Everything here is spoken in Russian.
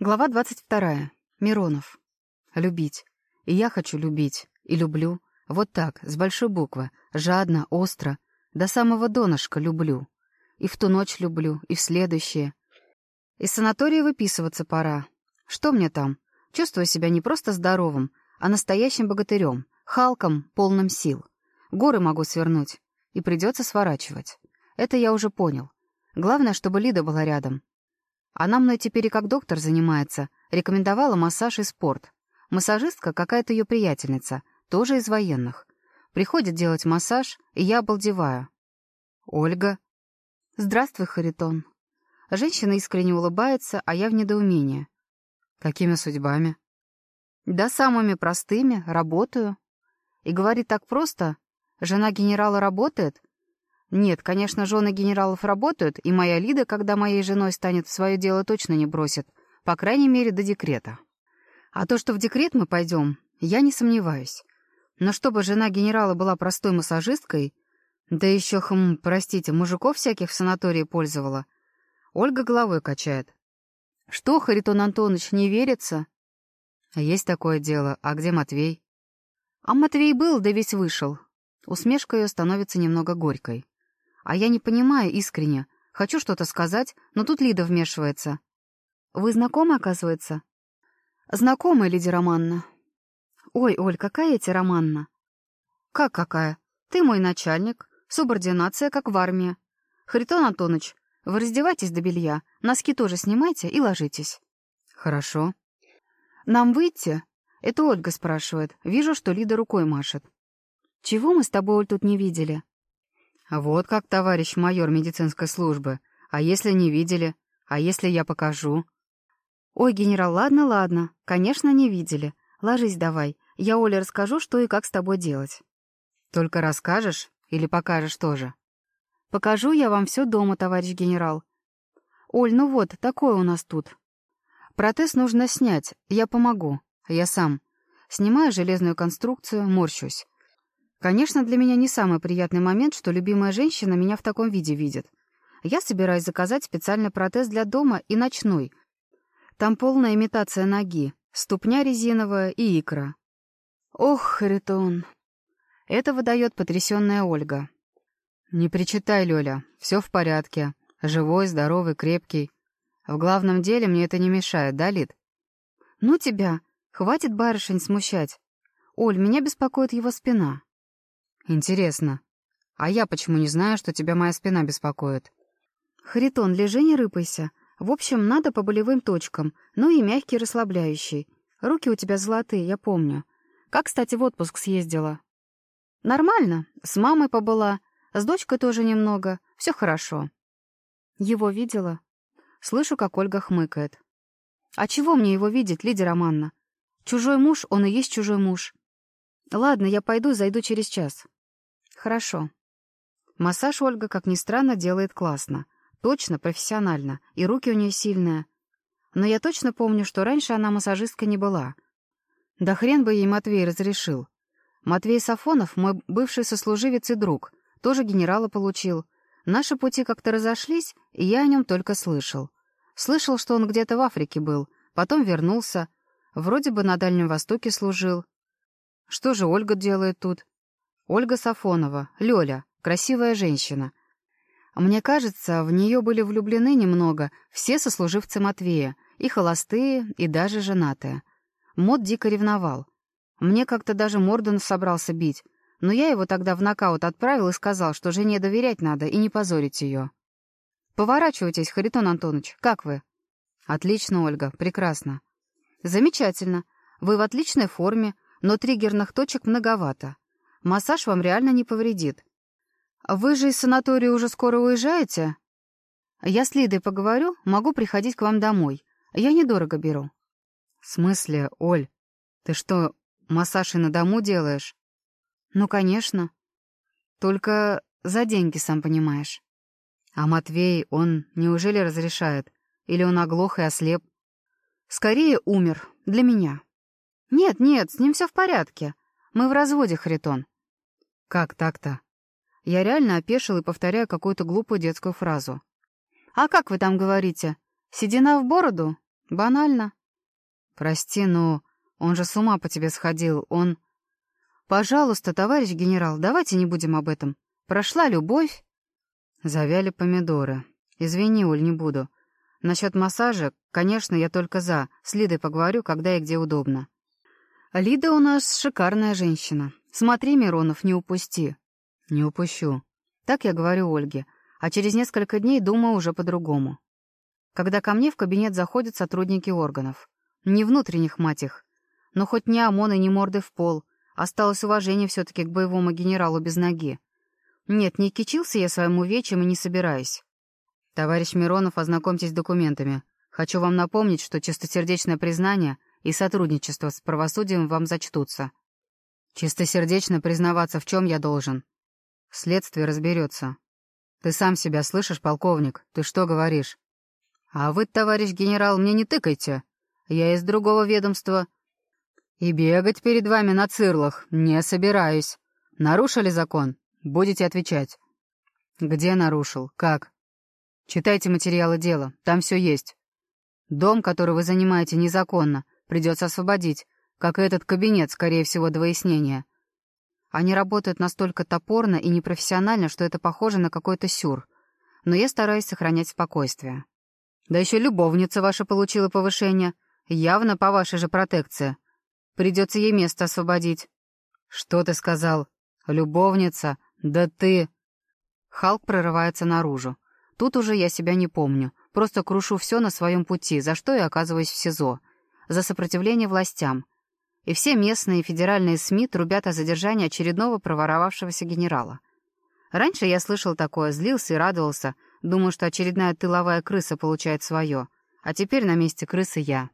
Глава 22. Миронов. Любить. И я хочу любить. И люблю. Вот так, с большой буквы. Жадно, остро. До самого донышка люблю. И в ту ночь люблю, и в следующее. Из санатория выписываться пора. Что мне там? Чувствую себя не просто здоровым, а настоящим богатырем, халком, полным сил. Горы могу свернуть. И придется сворачивать. Это я уже понял. Главное, чтобы Лида была рядом. Она мной теперь и как доктор занимается. Рекомендовала массаж и спорт. Массажистка какая-то ее приятельница, тоже из военных. Приходит делать массаж, и я обалдеваю. «Ольга?» «Здравствуй, Харитон». Женщина искренне улыбается, а я в недоумении. «Какими судьбами?» «Да самыми простыми. Работаю». И говорит так просто. «Жена генерала работает?» Нет, конечно, жены генералов работают, и моя Лида, когда моей женой станет, свое дело точно не бросит. По крайней мере, до декрета. А то, что в декрет мы пойдем, я не сомневаюсь. Но чтобы жена генерала была простой массажисткой, да еще, хм, простите, мужиков всяких в санатории пользовала, Ольга головой качает. Что, Харитон Антонович, не верится? Есть такое дело. А где Матвей? А Матвей был, да весь вышел. Усмешка ее становится немного горькой. А я не понимаю искренне. Хочу что-то сказать, но тут Лида вмешивается. «Вы знакомы, оказывается?» «Знакомая, Лидия Романна». «Ой, Оль, какая я Романна?» «Как какая? Ты мой начальник. Субординация, как в армии. Харитон Антонович, вы раздевайтесь до белья, носки тоже снимайте и ложитесь». «Хорошо». «Нам выйти?» Это Ольга спрашивает. Вижу, что Лида рукой машет. «Чего мы с тобой, Оль, тут не видели?» «Вот как, товарищ майор медицинской службы. А если не видели? А если я покажу?» «Ой, генерал, ладно, ладно. Конечно, не видели. Ложись давай. Я Оле расскажу, что и как с тобой делать». «Только расскажешь или покажешь тоже?» «Покажу я вам все дома, товарищ генерал». «Оль, ну вот, такое у нас тут». «Протез нужно снять. Я помогу. Я сам. Снимаю железную конструкцию, морщусь. Конечно, для меня не самый приятный момент, что любимая женщина меня в таком виде видит. Я собираюсь заказать специальный протез для дома и ночной. Там полная имитация ноги, ступня резиновая и икра. Ох, Харитон. Это выдает потрясенная Ольга. Не причитай, Лёля, все в порядке. Живой, здоровый, крепкий. В главном деле мне это не мешает, да, Лид? Ну тебя, хватит барышень смущать. Оль, меня беспокоит его спина. «Интересно. А я почему не знаю, что тебя моя спина беспокоит?» «Харитон, лежи, не рыпайся. В общем, надо по болевым точкам, ну и мягкий расслабляющий. Руки у тебя золотые, я помню. Как, кстати, в отпуск съездила?» «Нормально. С мамой побыла. С дочкой тоже немного. Все хорошо». «Его видела?» Слышу, как Ольга хмыкает. «А чего мне его видеть, Лидия Романна? Чужой муж, он и есть чужой муж. Ладно, я пойду, зайду через час». Хорошо. Массаж Ольга, как ни странно, делает классно. Точно, профессионально. И руки у нее сильные. Но я точно помню, что раньше она массажистка не была. Да хрен бы ей Матвей разрешил. Матвей Сафонов — мой бывший сослуживец и друг. Тоже генерала получил. Наши пути как-то разошлись, и я о нем только слышал. Слышал, что он где-то в Африке был, потом вернулся. Вроде бы на Дальнем Востоке служил. Что же Ольга делает тут? Ольга Сафонова, Лёля, красивая женщина. Мне кажется, в нее были влюблены немного все сослуживцы Матвея, и холостые, и даже женатые. Мод дико ревновал. Мне как-то даже Морден собрался бить, но я его тогда в нокаут отправил и сказал, что жене доверять надо и не позорить ее. «Поворачивайтесь, Харитон Антонович, как вы?» «Отлично, Ольга, прекрасно». «Замечательно. Вы в отличной форме, но триггерных точек многовато. Массаж вам реально не повредит. Вы же из санатория уже скоро уезжаете? Я с Лидой поговорю, могу приходить к вам домой. Я недорого беру. В смысле, Оль, ты что, массаж и на дому делаешь? Ну, конечно. Только за деньги, сам понимаешь. А Матвей, он неужели разрешает? Или он оглох и ослеп? Скорее умер. Для меня. Нет, нет, с ним все в порядке. Мы в разводе, Харитон. «Как так-то?» Я реально опешил и повторяю какую-то глупую детскую фразу. «А как вы там говорите? Седина в бороду? Банально. Прости, но он же с ума по тебе сходил, он... Пожалуйста, товарищ генерал, давайте не будем об этом. Прошла любовь. Завяли помидоры. Извини, Уль, не буду. Насчет массажа, конечно, я только за. С Лидой поговорю, когда и где удобно. Лида у нас шикарная женщина. Смотри, Миронов, не упусти. Не упущу. Так я говорю Ольге. А через несколько дней думаю уже по-другому. Когда ко мне в кабинет заходят сотрудники органов. Не внутренних, мать их. Но хоть ни ОМОН и ни морды в пол. Осталось уважение все-таки к боевому генералу без ноги. Нет, не кичился я своим увечьем и не собираюсь. «Товарищ Миронов, ознакомьтесь с документами. Хочу вам напомнить, что чистосердечное признание и сотрудничество с правосудием вам зачтутся. Чистосердечно признаваться в чем я должен. Следствие разберется. Ты сам себя слышишь, полковник? Ты что говоришь? А вы, товарищ генерал, мне не тыкайте. Я из другого ведомства. И бегать перед вами на цирлах не собираюсь. Нарушили закон? Будете отвечать. Где нарушил? Как? Читайте материалы дела, там все есть. Дом, который вы занимаете незаконно, придется освободить, как и этот кабинет, скорее всего, до выяснения. Они работают настолько топорно и непрофессионально, что это похоже на какой-то сюр. Но я стараюсь сохранять спокойствие. Да еще любовница ваша получила повышение. Явно по вашей же протекции. Придется ей место освободить. Что ты сказал? Любовница? Да ты... Халк прорывается наружу. Тут уже я себя не помню. Просто крушу все на своем пути, за что и оказываюсь в СИЗО. За сопротивление властям. И все местные и федеральные СМИ трубят о задержании очередного проворовавшегося генерала. Раньше я слышал такое, злился и радовался, думал, что очередная тыловая крыса получает свое. А теперь на месте крысы я.